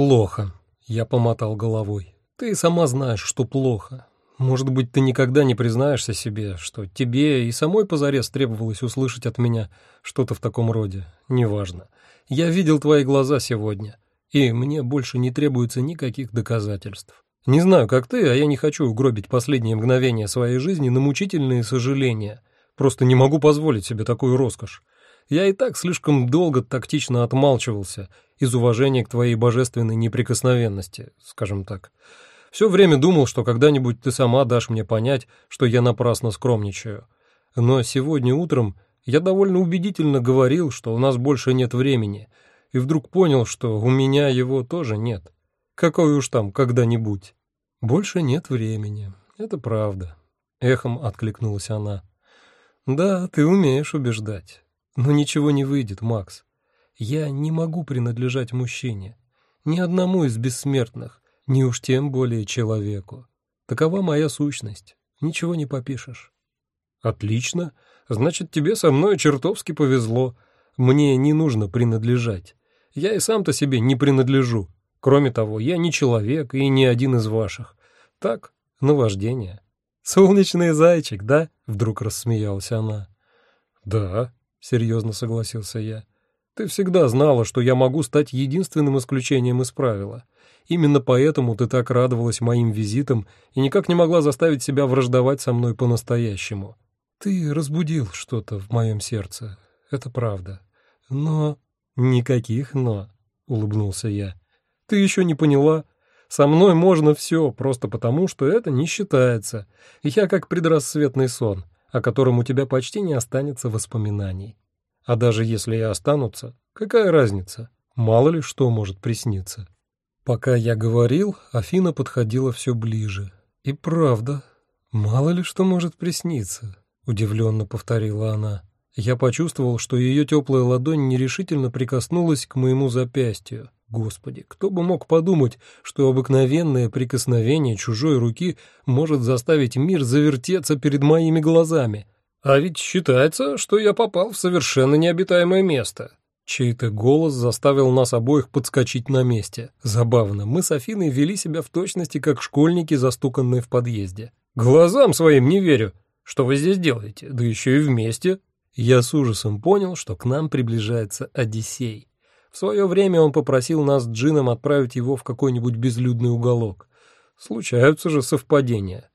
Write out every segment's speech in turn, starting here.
«Плохо», — я помотал головой. «Ты сама знаешь, что плохо. Может быть, ты никогда не признаешься себе, что тебе и самой позарез требовалось услышать от меня что-то в таком роде. Неважно. Я видел твои глаза сегодня, и мне больше не требуется никаких доказательств. Не знаю, как ты, а я не хочу угробить последние мгновения своей жизни на мучительные сожаления. Просто не могу позволить себе такую роскошь. Я и так слишком долго тактично отмалчивался из уважения к твоей божественной неприкосновенности, скажем так. Все время думал, что когда-нибудь ты сама дашь мне понять, что я напрасно скромничаю. Но сегодня утром я довольно убедительно говорил, что у нас больше нет времени, и вдруг понял, что у меня его тоже нет. Какой уж там когда-нибудь. Больше нет времени, это правда. Эхом откликнулась она. Да, ты умеешь убеждать. Но ничего не выйдет, Макс. Я не могу принадлежать мужчине. Ни одному из бессмертных, ни уж тем более человеку. Такова моя сущность. Ничего не попишешь. Отлично. Значит, тебе со мной чертовски повезло. Мне не нужно принадлежать. Я и сам-то себе не принадлежу. Кроме того, я не человек и не один из ваших. Так, наваждение. Солнечный зайчик, да? Вдруг рассмеялась она. Да, серьезно согласился я. Ты всегда знала, что я могу стать единственным исключением из правила. Именно поэтому ты так радовалась моим визитам и никак не могла заставить себя враждовать со мной по-настоящему. Ты разбудил что-то в моем сердце, это правда. Но... Никаких «но», — улыбнулся я. Ты еще не поняла? Со мной можно все, просто потому, что это не считается. Я как предрассветный сон, о котором у тебя почти не останется воспоминаний. А даже если и останутся, какая разница? Мало ли что может присниться. Пока я говорил, Афина подходила все ближе. «И правда, мало ли что может присниться», — удивленно повторила она. Я почувствовал, что ее теплая ладонь нерешительно прикоснулась к моему запястью. Господи, кто бы мог подумать, что обыкновенное прикосновение чужой руки может заставить мир завертеться перед моими глазами. А ведь считается, что я попал в совершенно необитаемое место. Чей-то голос заставил нас обоих подскочить на месте. Забавно, мы с Афиной вели себя в точности, как школьники, застуканные в подъезде. «Глазам своим не верю. Что вы здесь делаете? Да еще и вместе». Я с ужасом понял, что к нам приближается Одиссей. В свое время он попросил нас с Джином отправить его в какой-нибудь безлюдный уголок. Случаются же совпадения.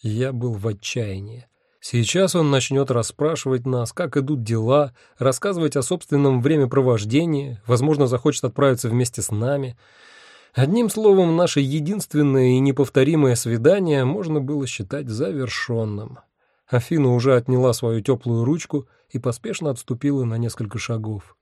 Я был в отчаянии. Сейчас он начнет расспрашивать нас, как идут дела, рассказывать о собственном времяпровождении, возможно, захочет отправиться вместе с нами. Одним словом, наше единственное и неповторимое свидание можно было считать завершенным. Афина уже отняла свою теплую ручку и поспешно отступила на несколько шагов.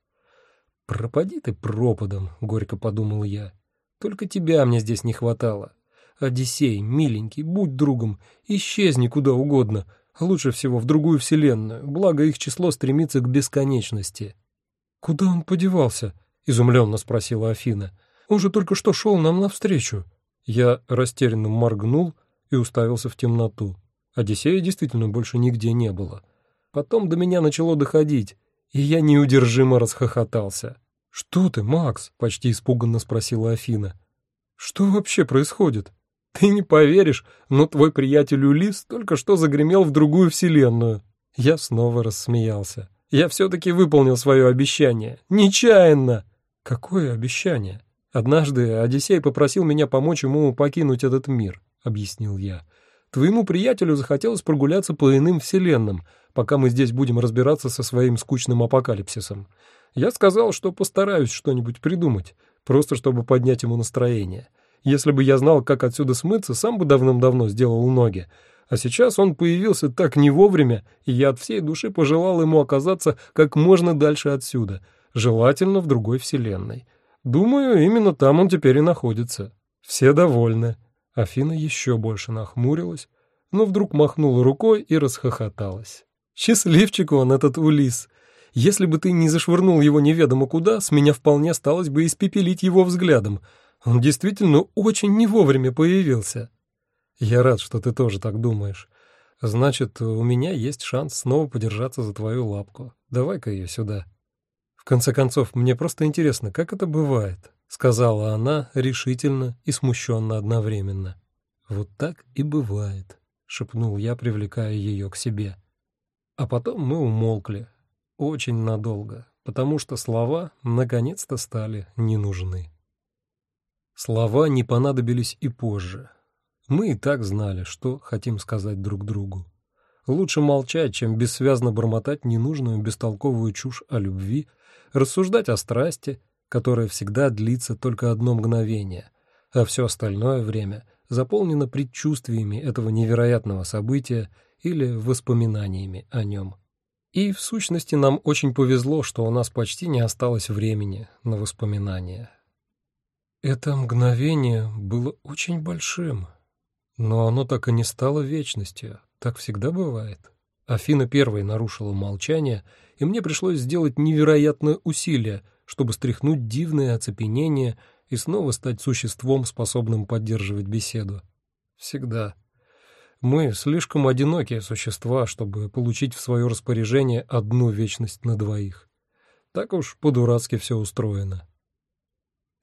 «Пропади ты пропадом», — горько подумал я. «Только тебя мне здесь не хватало. Одиссей, миленький, будь другом, исчезни куда угодно, Лучше всего в другую вселенную, благо их число стремится к бесконечности. «Куда он подевался?» — изумленно спросила Афина. «Он же только что шел нам навстречу». Я растерянно моргнул и уставился в темноту. Одиссея действительно больше нигде не было. Потом до меня начало доходить, и я неудержимо расхохотался. «Что ты, Макс?» — почти испуганно спросила Афина. «Что вообще происходит?» Ты не поверишь, но твой приятель Улис только что загремел в другую вселенную. Я снова рассмеялся. Я все-таки выполнил свое обещание. Нечаянно. Какое обещание? Однажды Одиссей попросил меня помочь ему покинуть этот мир, объяснил я. Твоему приятелю захотелось прогуляться по иным вселенным, пока мы здесь будем разбираться со своим скучным апокалипсисом. Я сказал, что постараюсь что-нибудь придумать, просто чтобы поднять ему настроение. Если бы я знал, как отсюда смыться, сам бы давным-давно сделал ноги. А сейчас он появился так не вовремя, и я от всей души пожелал ему оказаться как можно дальше отсюда, желательно в другой вселенной. Думаю, именно там он теперь и находится. Все довольны. Афина еще больше нахмурилась, но вдруг махнула рукой и расхохоталась. Счастливчик он, этот Улис. Если бы ты не зашвырнул его неведомо куда, с меня вполне осталось бы испепелить его взглядом — он действительно очень не вовремя появился. Я рад, что ты тоже так думаешь. Значит, у меня есть шанс снова подержаться за твою лапку. Давай-ка ее сюда. В конце концов, мне просто интересно, как это бывает. — сказала она решительно и смущенно одновременно. «Вот так и бывает», — шепнул я, привлекая ее к себе. А потом мы умолкли, очень надолго, потому что слова наконец-то стали не нужны. Слова не понадобились и позже. Мы и так знали, что хотим сказать друг другу. Лучше молчать, чем бессвязно бормотать ненужную бестолковую чушь о любви, рассуждать о страсти, которая всегда длится только одно мгновение, а все остальное время заполнено предчувствиями этого невероятного события или воспоминаниями о нем. И, в сущности, нам очень повезло, что у нас почти не осталось времени на воспоминания. Это мгновение было очень большим, но оно так и не стало вечностью, так всегда бывает. Афина первой нарушила молчание, и мне пришлось сделать невероятное усилие, чтобы стряхнуть дивное оцепенение и снова стать существом, способным поддерживать беседу. Всегда. Мы слишком одинокие существа, чтобы получить в свое распоряжение одну вечность на двоих. Так уж по-дурацки все устроено.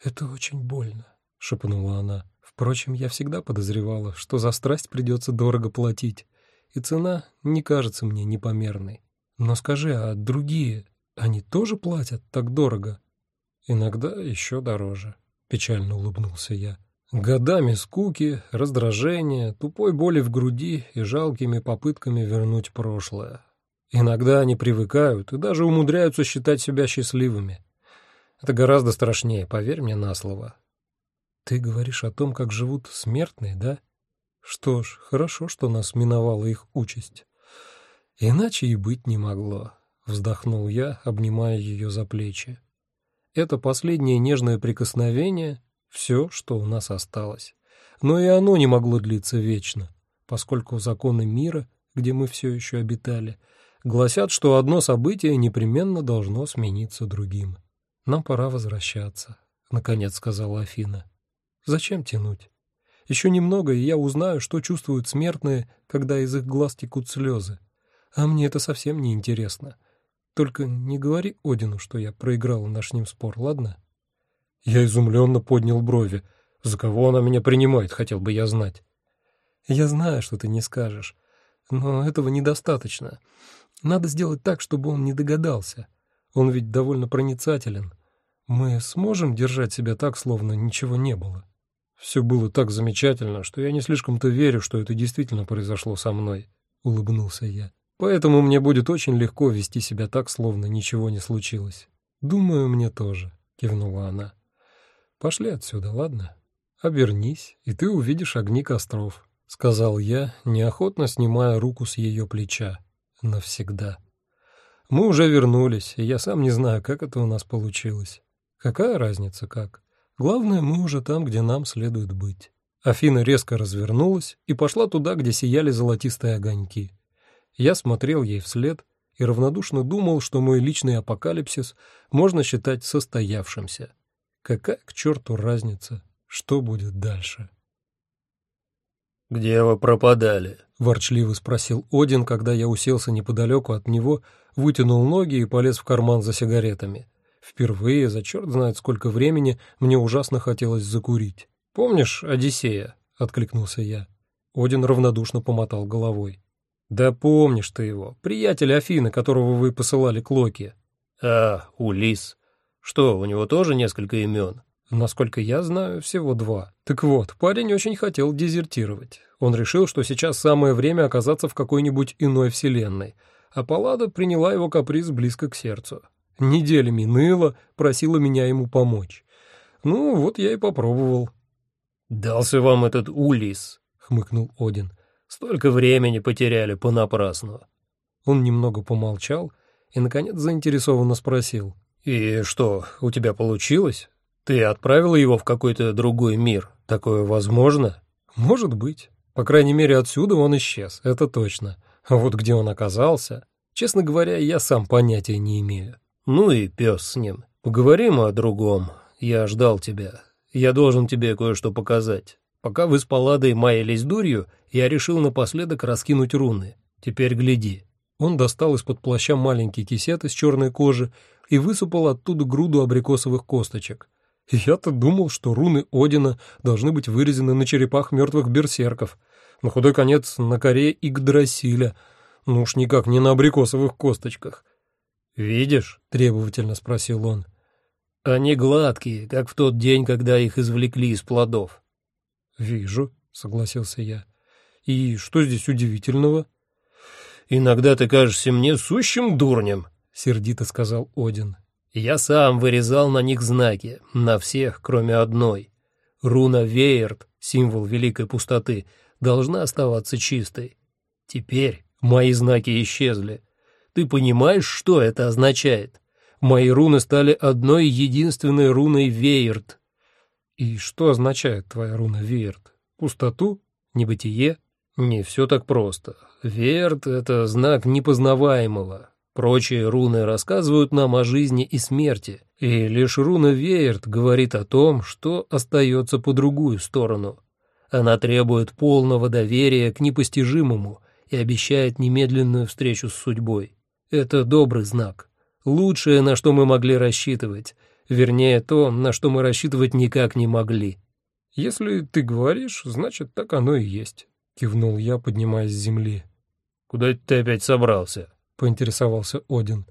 «Это очень больно», — шепнула она. «Впрочем, я всегда подозревала, что за страсть придется дорого платить, и цена не кажется мне непомерной. Но скажи, а другие, они тоже платят так дорого?» «Иногда еще дороже», — печально улыбнулся я. Годами скуки, раздражения, тупой боли в груди и жалкими попытками вернуть прошлое. Иногда они привыкают и даже умудряются считать себя счастливыми. Это гораздо страшнее, поверь мне на слово. Ты говоришь о том, как живут смертные, да? Что ж, хорошо, что нас миновала их участь. Иначе и быть не могло, вздохнул я, обнимая ее за плечи. Это последнее нежное прикосновение все, что у нас осталось. Но и оно не могло длиться вечно, поскольку законы мира, где мы все еще обитали, гласят, что одно событие непременно должно смениться другим. «Нам пора возвращаться», — наконец сказала Афина. «Зачем тянуть? Еще немного, и я узнаю, что чувствуют смертные, когда из их глаз текут слезы. А мне это совсем не интересно. Только не говори Одину, что я проиграла наш с ним спор, ладно?» Я изумленно поднял брови. За кого она меня принимает, хотел бы я знать. Я знаю, что ты не скажешь, но этого недостаточно. Надо сделать так, чтобы он не догадался. Он ведь довольно проницателен. Мы сможем держать себя так, словно ничего не было. Все было так замечательно, что я не слишком-то верю, что это действительно произошло со мной, улыбнулся я. Поэтому мне будет очень легко вести себя так, словно ничего не случилось. Думаю, мне тоже, кивнула она. Пошли отсюда, ладно? Обернись, и ты увидишь огни костров», — сказал я, неохотно снимая руку с ее плеча. Навсегда. Мы уже вернулись, и я сам не знаю, как это у нас получилось. Какая разница как? Главное, мы уже там, где нам следует быть. Афина резко развернулась и пошла туда, где сияли золотистые огоньки. Я смотрел ей вслед и равнодушно думал, что мой личный апокалипсис можно считать состоявшимся. Какая к черту разница, что будет дальше? «Где вы пропадали?» — ворчливо спросил Один, когда я уселся неподалеку от него, вытянул ноги и полез в карман за сигаретами. Впервые за черт знает сколько времени мне ужасно хотелось закурить. «Помнишь Одиссея?» — откликнулся я. Один равнодушно помотал головой. «Да помнишь ты его, приятель Афины, которого вы посылали к Локи». «А, Улис. Что, у него тоже несколько имен? Насколько я знаю, всего два. Так вот, парень очень хотел дезертировать. Он решил, что сейчас самое время оказаться в какой-нибудь иной вселенной, а Паллада приняла его каприз близко к сердцу. Неделями ныла, просила меня ему помочь. Ну, вот я и попробовал. «Дался вам этот Улис», — хмыкнул Один. «Столько времени потеряли понапрасну». Он немного помолчал и, наконец, заинтересованно спросил. «И что, у тебя получилось? Ты отправила его в какой-то другой мир? Такое возможно?» «Может быть. По крайней мере, отсюда он исчез, это точно. А вот где он оказался, честно говоря, я сам понятия не имею». «Ну и пес с ним. Поговорим о другом. Я ждал тебя. Я должен тебе кое-что показать. Пока вы с Палладой маялись дурью, я решил напоследок раскинуть руны. Теперь гляди». Он достал из-под плаща маленький кисет из черной кожи и высыпал оттуда груду абрикосовых косточек. Я-то думал, что руны Одина должны быть вырезаны на черепах мертвых берсерков, на худой конец на коре Игдрасиля, ну уж никак не на абрикосовых косточках. «Видишь?» — требовательно спросил он. «Они гладкие, как в тот день, когда их извлекли из плодов». «Вижу», — согласился я. «И что здесь удивительного?» «Иногда ты кажешься мне сущим дурнем», — сердито сказал Один. «Я сам вырезал на них знаки, на всех, кроме одной. Руна Веерт, символ великой пустоты, должна оставаться чистой. Теперь мои знаки исчезли. Ты понимаешь, что это означает? Мои руны стали одной единственной руной Веерт». «И что означает твоя руна Веерт? Пустоту? Небытие?» Не все так просто. Верт — это знак непознаваемого. Прочие руны рассказывают нам о жизни и смерти, и лишь руна Веерт говорит о том, что остается по другую сторону. Она требует полного доверия к непостижимому и обещает немедленную встречу с судьбой. Это добрый знак. Лучшее, на что мы могли рассчитывать. Вернее, то, на что мы рассчитывать никак не могли. Если ты говоришь, значит, так оно и есть. — кивнул я, поднимаясь с земли. «Куда ты опять собрался?» — поинтересовался Один.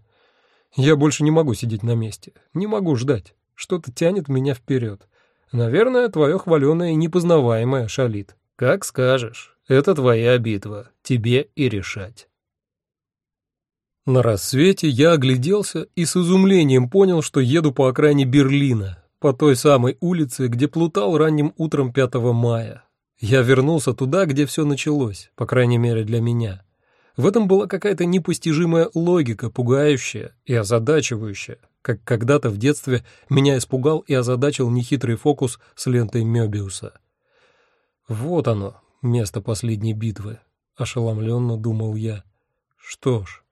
«Я больше не могу сидеть на месте. Не могу ждать. Что-то тянет меня вперед. Наверное, твое хваленое непознаваемое шалит». «Как скажешь. Это твоя битва. Тебе и решать». На рассвете я огляделся и с изумлением понял, что еду по окраине Берлина, по той самой улице, где плутал ранним утром 5 мая. Я вернулся туда, где все началось, по крайней мере для меня. В этом была какая-то непостижимая логика, пугающая и озадачивающая, как когда-то в детстве меня испугал и озадачил нехитрый фокус с лентой Мёбиуса. Вот оно, место последней битвы, ошеломленно думал я. Что ж,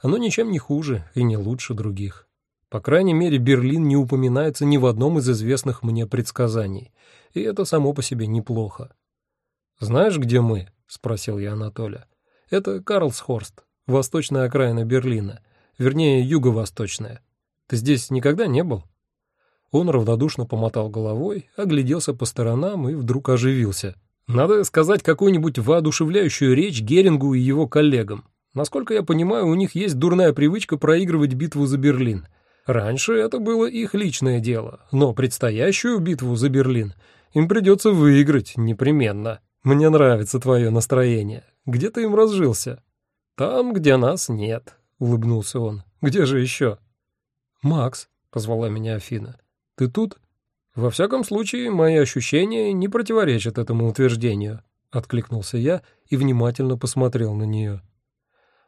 оно ничем не хуже и не лучше других. По крайней мере, Берлин не упоминается ни в одном из известных мне предсказаний, и это само по себе неплохо. «Знаешь, где мы?» — спросил я Анатолия. «Это Карлсхорст, восточная окраина Берлина, вернее, юго-восточная. Ты здесь никогда не был?» Он равнодушно помотал головой, огляделся по сторонам и вдруг оживился. «Надо сказать какую-нибудь воодушевляющую речь Герингу и его коллегам. Насколько я понимаю, у них есть дурная привычка проигрывать битву за Берлин. Раньше это было их личное дело, но предстоящую битву за Берлин им придется выиграть непременно». Мне нравится твое настроение. Где ты им разжился? Там, где нас нет, улыбнулся он. Где же еще? Макс, позвала меня Афина. Ты тут? Во всяком случае, мои ощущения не противоречат этому утверждению, откликнулся я и внимательно посмотрел на нее.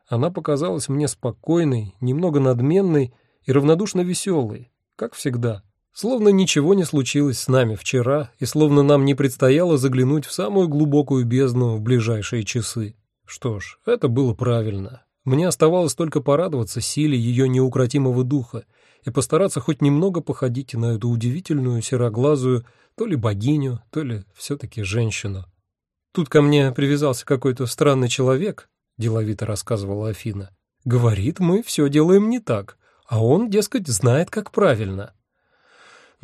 Она показалась мне спокойной, немного надменной и равнодушно веселой, как всегда. Словно ничего не случилось с нами вчера, и словно нам не предстояло заглянуть в самую глубокую бездну в ближайшие часы. Что ж, это было правильно. Мне оставалось только порадоваться силе ее неукротимого духа и постараться хоть немного походить на эту удивительную сероглазую то ли богиню, то ли все-таки женщину. Тут ко мне привязался какой-то странный человек, деловито рассказывала Афина. Говорит, мы все делаем не так, а он, дескать, знает, как правильно.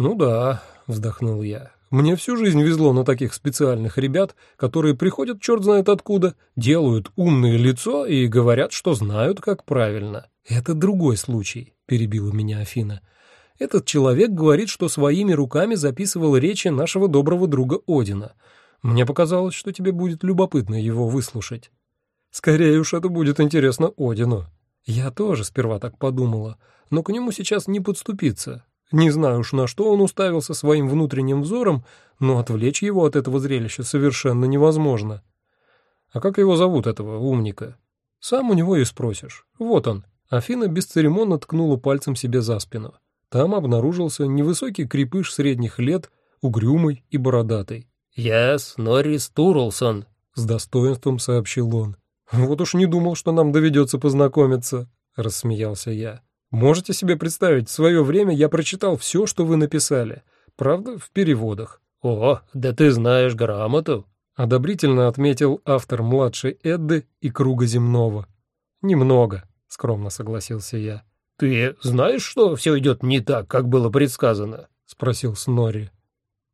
«Ну да», — вздохнул я. «Мне всю жизнь везло на таких специальных ребят, которые приходят черт знает откуда, делают умное лицо и говорят, что знают, как правильно». «Это другой случай», — перебила меня Афина. «Этот человек говорит, что своими руками записывал речи нашего доброго друга Одина. Мне показалось, что тебе будет любопытно его выслушать». «Скорее уж это будет интересно Одину». Я тоже сперва так подумала, но к нему сейчас не подступиться. Не знаю уж, на что он уставился своим внутренним взором, но отвлечь его от этого зрелища совершенно невозможно. А как его зовут, этого умника? Сам у него и спросишь. Вот он. Афина бесцеремонно ткнула пальцем себе за спину. Там обнаружился невысокий крепыш средних лет, угрюмый и бородатый. «Яс, Норрис Турлсон», — с достоинством сообщил он. «Вот уж не думал, что нам доведется познакомиться», — рассмеялся я. Можете себе представить, в свое время я прочитал все, что вы написали. Правда, в переводах. «О, да ты знаешь грамоту!» — одобрительно отметил автор младшей Эдды и Круга земного. «Немного», — скромно согласился я. «Ты знаешь, что все идет не так, как было предсказано?» — спросил Снорри.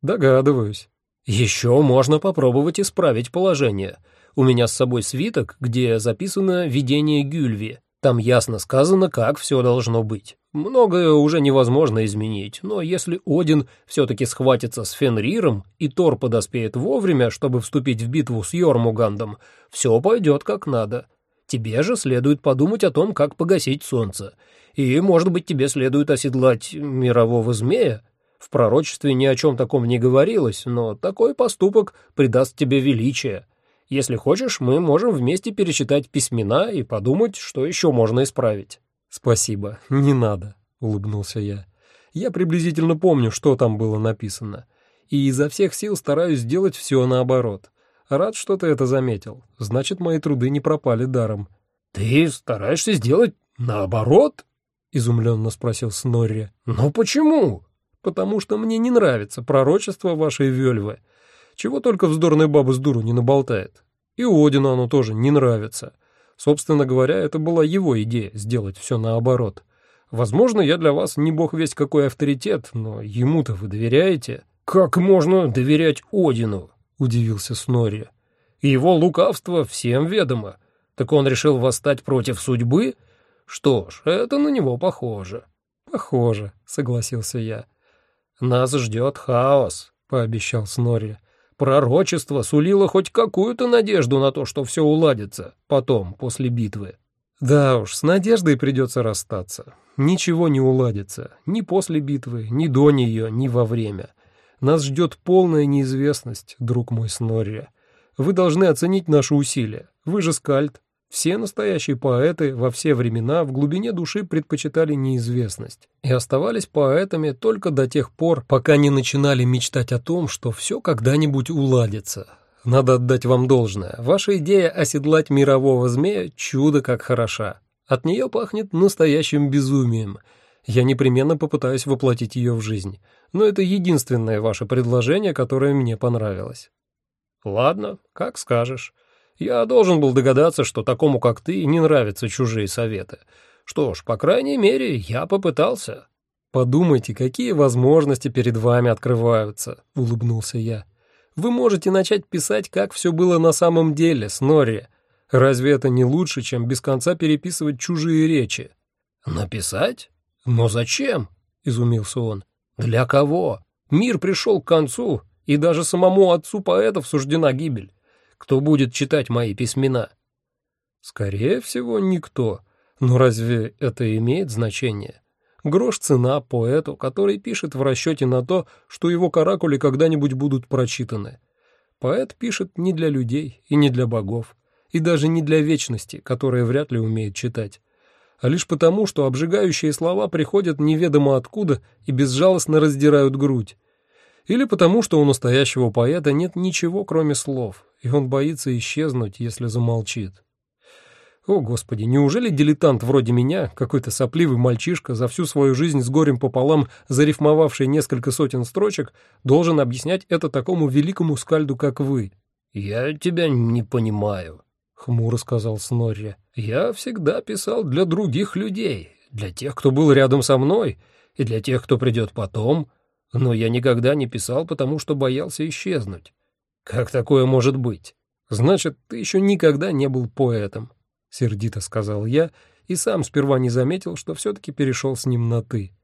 Догадываюсь. Еще можно попробовать исправить положение. У меня с собой свиток, где записано видение Гюльви. Там ясно сказано, как все должно быть. Многое уже невозможно изменить, но если Один все-таки схватится с Фенриром и Тор подоспеет вовремя, чтобы вступить в битву с Йормугандом, все пойдет как надо. Тебе же следует подумать о том, как погасить солнце. И, может быть, тебе следует оседлать мирового змея? В пророчестве ни о чем таком не говорилось, но такой поступок придаст тебе величие. Если хочешь, мы можем вместе перечитать письмена и подумать, что еще можно исправить». «Спасибо, не надо», — улыбнулся я. «Я приблизительно помню, что там было написано, и изо всех сил стараюсь сделать все наоборот. Рад, что ты это заметил. Значит, мои труды не пропали даром». «Ты стараешься сделать наоборот?» — изумленно спросил Снорри. «Но почему?» «Потому что мне не нравится пророчество вашей Вельвы. Чего только вздорная баба с дуру не наболтает. И Одину оно тоже не нравится. Собственно говоря, это была его идея — сделать все наоборот. Возможно, я для вас не бог весь какой авторитет, но ему-то вы доверяете. «Как можно доверять Одину?» — удивился Снорри. «Его лукавство всем ведомо. Так он решил восстать против судьбы? Что ж, это на него похоже». «Похоже», — согласился я. «Нас ждет хаос», — пообещал Снорри. Пророчество сулило хоть какую-то надежду на то, что все уладится потом, после битвы. Да уж, с надеждой придется расстаться. Ничего не уладится, ни после битвы, ни до нее, ни во время. Нас ждет полная неизвестность, друг мой Снорри. Вы должны оценить наши усилия. Вы же скальд, все настоящие поэты во все времена в глубине души предпочитали неизвестность и оставались поэтами только до тех пор, пока не начинали мечтать о том, что все когда-нибудь уладится. Надо отдать вам должное. Ваша идея оседлать мирового змея – чудо как хороша. От нее пахнет настоящим безумием. Я непременно попытаюсь воплотить ее в жизнь. Но это единственное ваше предложение, которое мне понравилось. Ладно, как скажешь. Я должен был догадаться, что такому, как ты, не нравятся чужие советы. Что ж, по крайней мере, я попытался». «Подумайте, какие возможности перед вами открываются», — улыбнулся я. «Вы можете начать писать, как все было на самом деле, Снорри. Разве это не лучше, чем без конца переписывать чужие речи?» «Написать? Но зачем?» — изумился он. «Для кого? Мир пришел к концу, и даже самому отцу поэтов суждена гибель. Кто будет читать мои письмена? Скорее всего, никто. Но разве это имеет значение? Грош цена поэту, который пишет в расчете на то, что его каракули когда-нибудь будут прочитаны. Поэт пишет не для людей и не для богов, и даже не для вечности, которая вряд ли умеет читать, а лишь потому, что обжигающие слова приходят неведомо откуда и безжалостно раздирают грудь, или потому, что у настоящего поэта нет ничего, кроме слов, и он боится исчезнуть, если замолчит. О, Господи, неужели дилетант вроде меня, какой-то сопливый мальчишка, за всю свою жизнь с горем пополам зарифмовавший несколько сотен строчек, должен объяснять это такому великому скальду, как вы? «Я тебя не понимаю», — хмуро сказал Снорри. «Я всегда писал для других людей, для тех, кто был рядом со мной, и для тех, кто придет потом, но я никогда не писал, потому что боялся исчезнуть. Как такое может быть? Значит, ты еще никогда не был поэтом, сердито сказал я и сам сперва не заметил, что все-таки перешел с ним на «ты».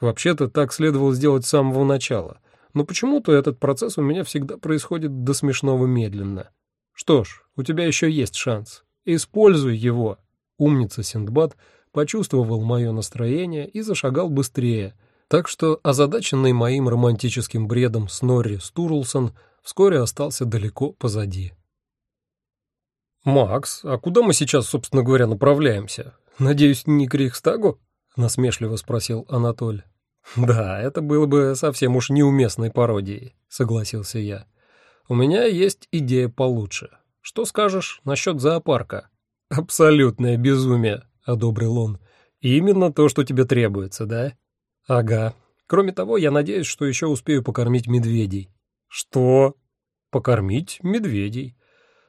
Вообще-то так следовало сделать с самого начала, но почему-то этот процесс у меня всегда происходит до смешного медленно. Что ж, у тебя еще есть шанс. Используй его. Умница Синдбад почувствовал мое настроение и зашагал быстрее, так что озадаченный моим романтическим бредом Снорри Стурлсон вскоре остался далеко позади. «Макс, а куда мы сейчас, собственно говоря, направляемся? Надеюсь, не к Рейхстагу?» — насмешливо спросил Анатоль. «Да, это было бы совсем уж неуместной пародией», — согласился я. «У меня есть идея получше. Что скажешь насчет зоопарка?» «Абсолютное безумие», — одобрил он. «Именно то, что тебе требуется, да?» «Ага. Кроме того, я надеюсь, что еще успею покормить медведей». «Что?» «Покормить медведей.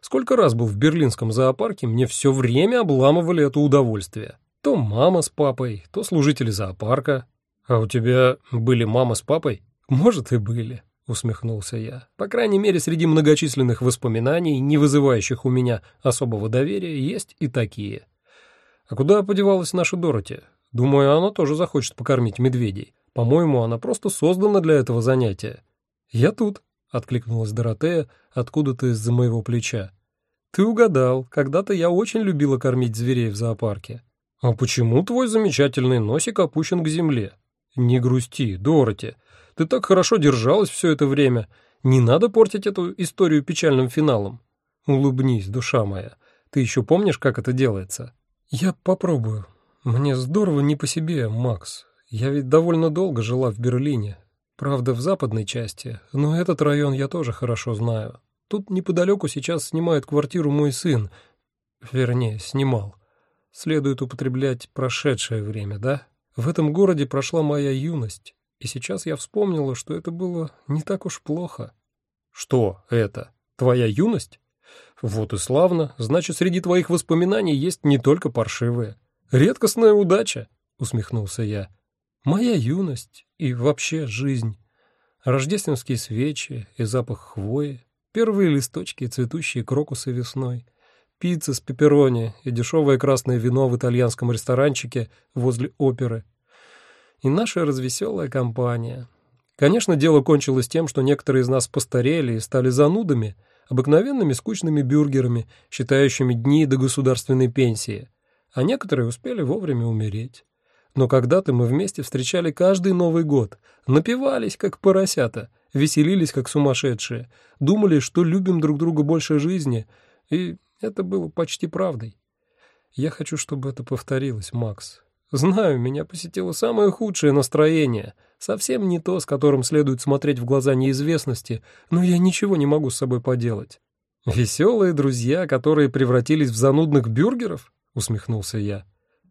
Сколько раз был в берлинском зоопарке, мне все время обламывали это удовольствие. То мама с папой, то служители зоопарка. «А у тебя были мама с папой?» «Может, и были», — усмехнулся я. «По крайней мере, среди многочисленных воспоминаний, не вызывающих у меня особого доверия, есть и такие. А куда подевалась наша Дороти? Думаю, она тоже захочет покормить медведей. По-моему, она просто создана для этого занятия». «Я тут», — откликнулась Доротея откуда-то из-за моего плеча. «Ты угадал. Когда-то я очень любила кормить зверей в зоопарке». «А почему твой замечательный носик опущен к земле?» «Не грусти, Дороти. Ты так хорошо держалась все это время. Не надо портить эту историю печальным финалом. Улыбнись, душа моя. Ты еще помнишь, как это делается?» «Я попробую. Мне здорово не по себе, Макс. Я ведь довольно долго жила в Берлине. Правда, в западной части, но этот район я тоже хорошо знаю. Тут неподалеку сейчас снимает квартиру мой сын. Вернее, снимал. Следует употреблять прошедшее время, да?» В этом городе прошла моя юность, и сейчас я вспомнила, что это было не так уж плохо. Что это? Твоя юность? Вот и славно, значит, среди твоих воспоминаний есть не только паршивые. Редкостная удача, усмехнулся я. Моя юность и вообще жизнь. Рождественские свечи и запах хвои, первые листочки, цветущие крокусы весной — пицца с пепперони и дешевое красное вино в итальянском ресторанчике возле оперы. И наша развеселая компания. Конечно, дело кончилось тем, что некоторые из нас постарели и стали занудами, обыкновенными скучными бюргерами, считающими дни до государственной пенсии, а некоторые успели вовремя умереть. Но когда-то мы вместе встречали каждый Новый год, напивались, как поросята, веселились, как сумасшедшие, думали, что любим друг друга больше жизни, и это было почти правдой. Я хочу, чтобы это повторилось, Макс. Знаю, меня посетило самое худшее настроение, совсем не то, с которым следует смотреть в глаза неизвестности, но я ничего не могу с собой поделать. Веселые друзья, которые превратились в занудных бюргеров? Усмехнулся я.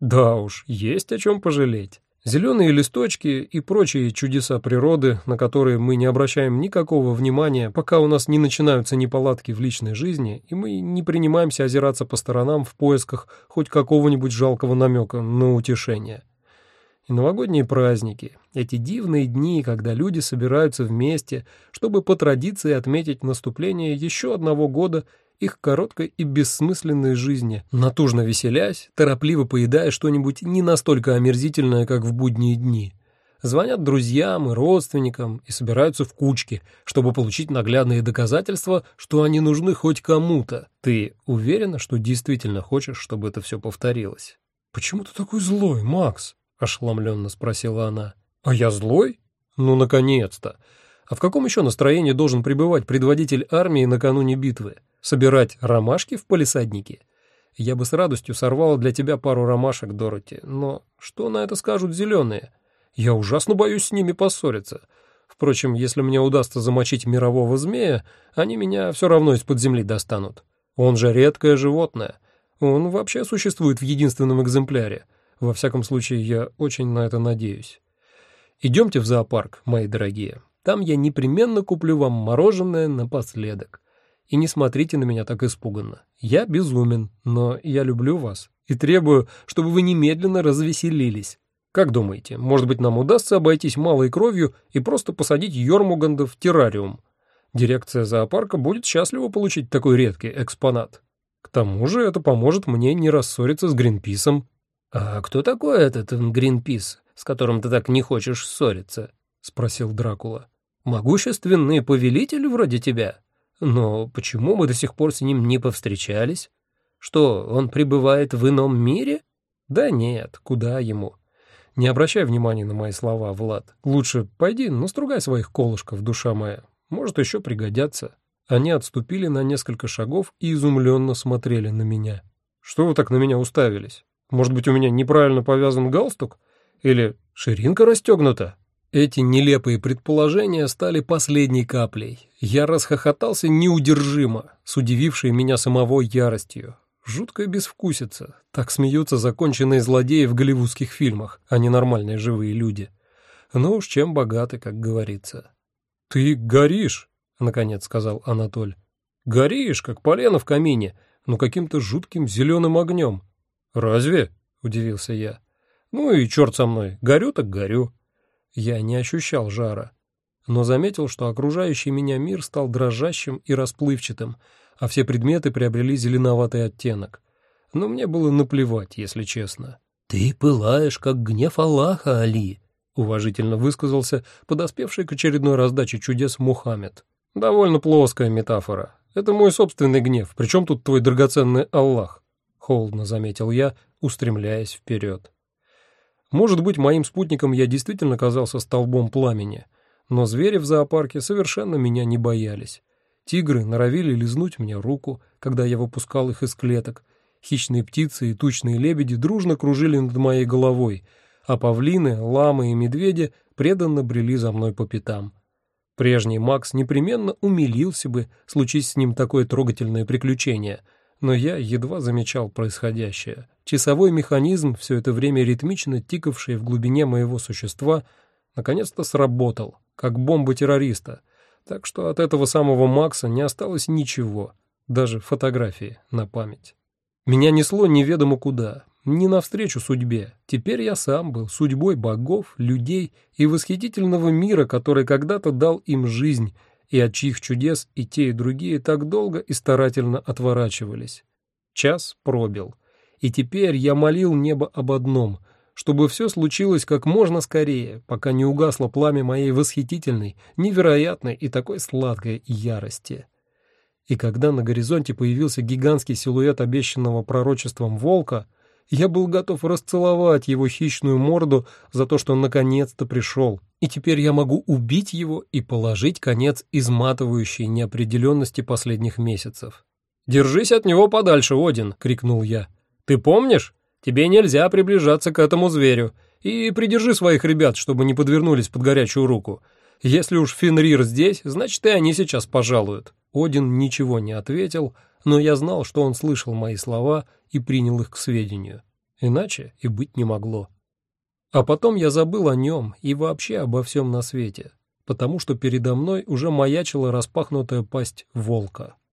Да уж, есть о чем пожалеть. Зеленые листочки и прочие чудеса природы, на которые мы не обращаем никакого внимания, пока у нас не начинаются неполадки в личной жизни, и мы не принимаемся озираться по сторонам в поисках хоть какого-нибудь жалкого намека на утешение. И новогодние праздники, эти дивные дни, когда люди собираются вместе, чтобы по традиции отметить наступление еще одного года их короткой и бессмысленной жизни, натужно веселясь, торопливо поедая что-нибудь не настолько омерзительное, как в будние дни. Звонят друзьям и родственникам и собираются в кучки, чтобы получить наглядные доказательства, что они нужны хоть кому-то. Ты уверена, что действительно хочешь, чтобы это все повторилось? «Почему ты такой злой, Макс?» — ошеломленно спросила она. «А я злой? Ну, наконец-то! А в каком еще настроении должен пребывать предводитель армии накануне битвы? Собирать ромашки в полисаднике. Я бы с радостью сорвала для тебя пару ромашек, Дороти, но что на это скажут зеленые? Я ужасно боюсь с ними поссориться. Впрочем, если мне удастся замочить мирового змея, они меня все равно из-под земли достанут. Он же редкое животное. Он вообще существует в единственном экземпляре. Во всяком случае, я очень на это надеюсь. Идемте в зоопарк, мои дорогие. Там я непременно куплю вам мороженое напоследок. И не смотрите на меня так испуганно. Я безумен, но я люблю вас и требую, чтобы вы немедленно развеселились. Как думаете, может быть, нам удастся обойтись малой кровью и просто посадить Йормуганда в террариум? Дирекция зоопарка будет счастлива получить такой редкий экспонат. К тому же это поможет мне не рассориться с Гринписом. «А кто такой этот Гринпис, с которым ты так не хочешь ссориться?» — спросил Дракула. «Могущественный повелитель вроде тебя?» Но почему мы до сих пор с ним не повстречались? Что, он пребывает в ином мире? Да нет, куда ему? Не обращай внимания на мои слова, Влад. Лучше пойди, настругай своих колышков, душа моя. Может, еще пригодятся. Они отступили на несколько шагов и изумленно смотрели на меня. Что вы так на меня уставились? Может быть, у меня неправильно повязан галстук? Или ширинка расстегнута? Эти нелепые предположения стали последней каплей. Я расхохотался неудержимо, с удивившей меня самого яростью. Жуткая безвкусица. Так смеются законченные злодеи в голливудских фильмах, а не нормальные живые люди. Но уж чем богаты, как говорится. «Ты горишь», — наконец сказал Анатоль. «Горишь, как полено в камине, но каким-то жутким зеленым огнем». «Разве?» — удивился я. «Ну и черт со мной, горю так горю». Я не ощущал жара, но заметил, что окружающий меня мир стал дрожащим и расплывчатым, а все предметы приобрели зеленоватый оттенок. Но мне было наплевать, если честно. «Ты пылаешь, как гнев Аллаха, Али», — уважительно высказался подоспевший к очередной раздаче чудес Мухаммед. «Довольно плоская метафора. Это мой собственный гнев. Причем тут твой драгоценный Аллах?» — холодно заметил я, устремляясь вперед. Может быть, моим спутником я действительно казался столбом пламени, но звери в зоопарке совершенно меня не боялись. Тигры норовили лизнуть мне руку, когда я выпускал их из клеток. Хищные птицы и тучные лебеди дружно кружили над моей головой, а павлины, ламы и медведи преданно брели за мной по пятам. Прежний Макс непременно умилился бы, случись с ним такое трогательное приключение, но я едва замечал происходящее. Часовой механизм, все это время ритмично тикавший в глубине моего существа, наконец-то сработал, как бомба террориста, так что от этого самого Макса не осталось ничего, даже фотографии на память. Меня несло неведомо куда, не навстречу судьбе. Теперь я сам был судьбой богов, людей и восхитительного мира, который когда-то дал им жизнь, и от чьих чудес и те, и другие так долго и старательно отворачивались. Час пробил. И теперь я молил небо об одном — чтобы все случилось как можно скорее, пока не угасло пламя моей восхитительной, невероятной и такой сладкой ярости. И когда на горизонте появился гигантский силуэт обещанного пророчеством волка — я был готов расцеловать его хищную морду за то, что он наконец-то пришел, и теперь я могу убить его и положить конец изматывающей неопределенности последних месяцев. «Держись от него подальше, Один!» — крикнул я. «Ты помнишь? Тебе нельзя приближаться к этому зверю. И придержи своих ребят, чтобы не подвернулись под горячую руку. Если уж Фенрир здесь, значит, и они сейчас пожалуют». Один ничего не ответил, — но я знал, что он слышал мои слова и принял их к сведению. Иначе и быть не могло. А потом я забыл о нем и вообще обо всем на свете, потому что передо мной уже маячила распахнутая пасть волка.